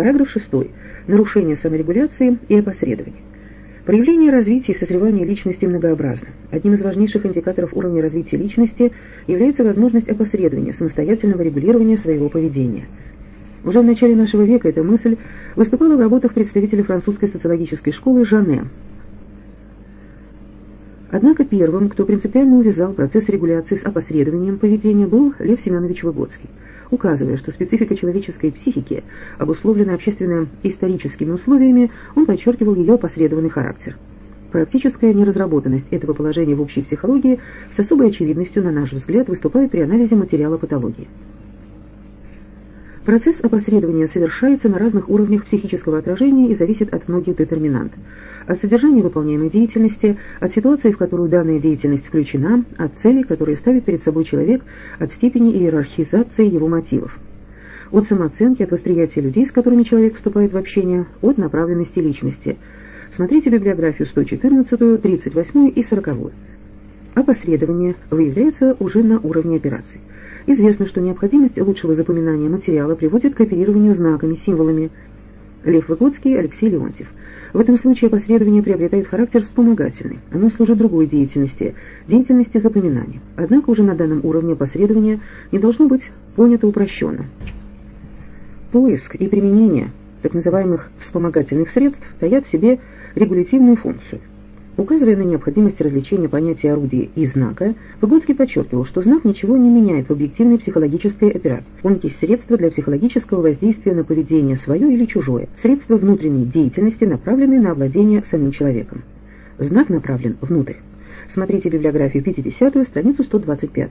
Параграф 6. Нарушение саморегуляции и опосредование. Проявление развития и созревания личности многообразно. Одним из важнейших индикаторов уровня развития личности является возможность опосредования, самостоятельного регулирования своего поведения. Уже в начале нашего века эта мысль выступала в работах представителя французской социологической школы Жане. Однако первым, кто принципиально увязал процесс регуляции с опосредованием поведения, был Лев Семенович Выгодский указывая, что специфика человеческой психики обусловлена общественно-историческими условиями, он подчеркивал ее посредованный характер. Практическая неразработанность этого положения в общей психологии с особой очевидностью, на наш взгляд, выступает при анализе материала патологии. Процесс опосредования совершается на разных уровнях психического отражения и зависит от многих детерминантов от содержания выполняемой деятельности, от ситуации, в которую данная деятельность включена, от целей, которые ставит перед собой человек, от степени иерархизации его мотивов. От самооценки, от восприятия людей, с которыми человек вступает в общение, от направленности личности. Смотрите библиографию 114, 38 и 40. Опосредование выявляется уже на уровне операций. Известно, что необходимость лучшего запоминания материала приводит к оперированию знаками, символами. Лев Выгодский, Алексей Леонтьев. В этом случае опосредование приобретает характер вспомогательный. Оно служит другой деятельности, деятельности запоминания. Однако уже на данном уровне опосредование не должно быть понято упрощенно. Поиск и применение так называемых вспомогательных средств таят в себе регулятивную функцию. Указывая на необходимость развлечения понятия орудия и знака, Выгодский подчеркивал, что знак ничего не меняет в объективной психологической операции. Он есть средство для психологического воздействия на поведение свое или чужое, средство внутренней деятельности, направленное на овладение самим человеком. Знак направлен внутрь. Смотрите библиографию 50 страницу 125.